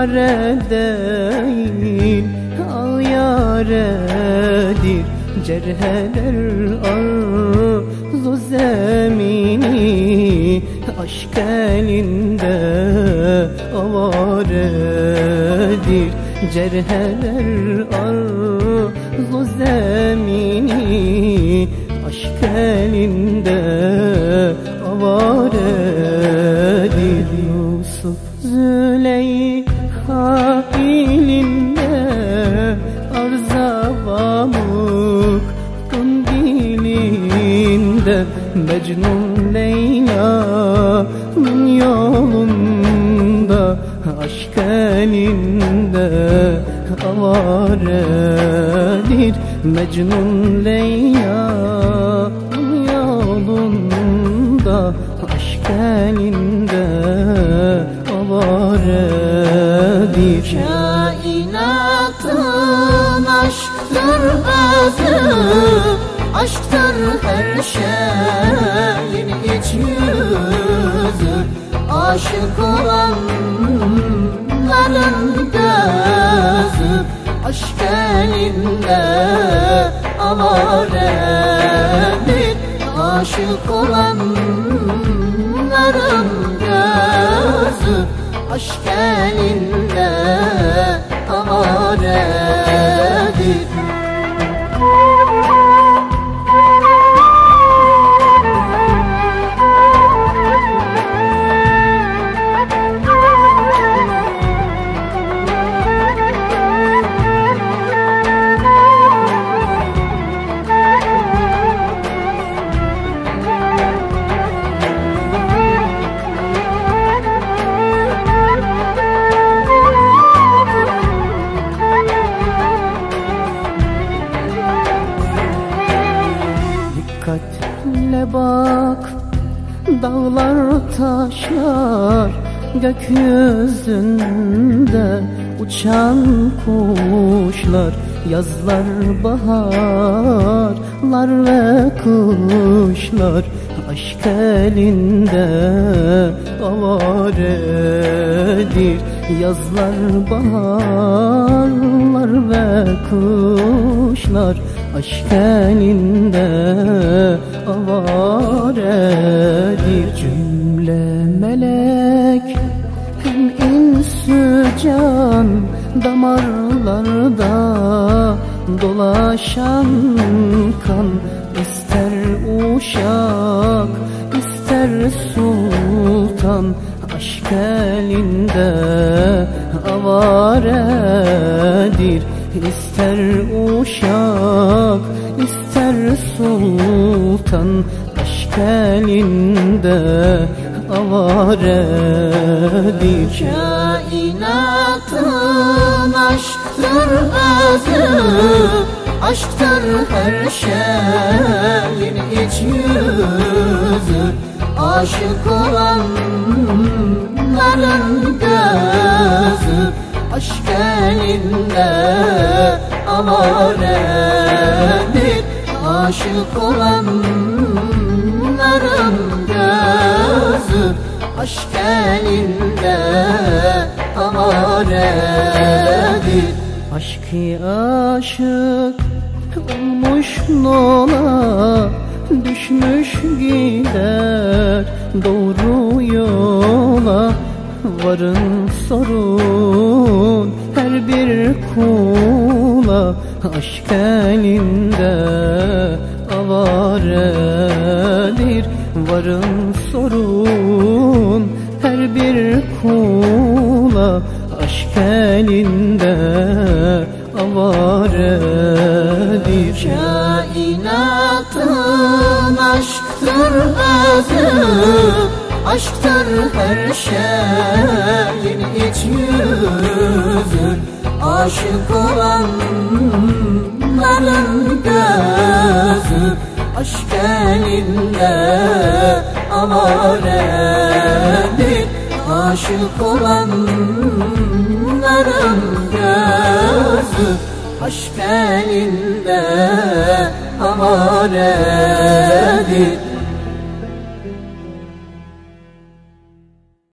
yare değil Al yaredir cerheler arzu zemini. Aşk elinde avaredir cerheler Dilinde Mecnun Leyla'nın yolunda Aşk elinde avaredir Mecnun Leyla'nın avaredir Kainatın aşktır özü Aşktır her şeyin iç yüzü. Aşık olanların gözü Aşk elinde avaredir Aşık olanların Aşk elinde Dikkatle bak Dağlar taşlar Gökyüzünde uçan kuşlar Yazlar baharlar ve kuşlar Aşk elinde avaredir Yazlar baharlar ve kuşlar Aşk elinde avaredir Cümle melek hem insü can Damarlarda dolaşan kan. İster uşak ister sultan Aşk elinde avaredir İster uşak ister sultan Aşk elinde avaredir Kainatın aşktır özü Aşktır her şeyin iç yüzü. Aşık olanların gözü Aşk elinde avaredir Aşık olanların gözü Aşk elinde avaredir Aşkı aşık olmuş nola Düşmüş gider doğru yola. Varın sorun her bir kula Aşk elinde avaredir. Varın sorun her bir kula. Aşk elinde avaredir. Kainatın aşktır özü Aşktır her şeyin iç yüzü Aşık olanların gözü Aşk elinde avaredir Aşık olanların gözü Aşk elinde avaredir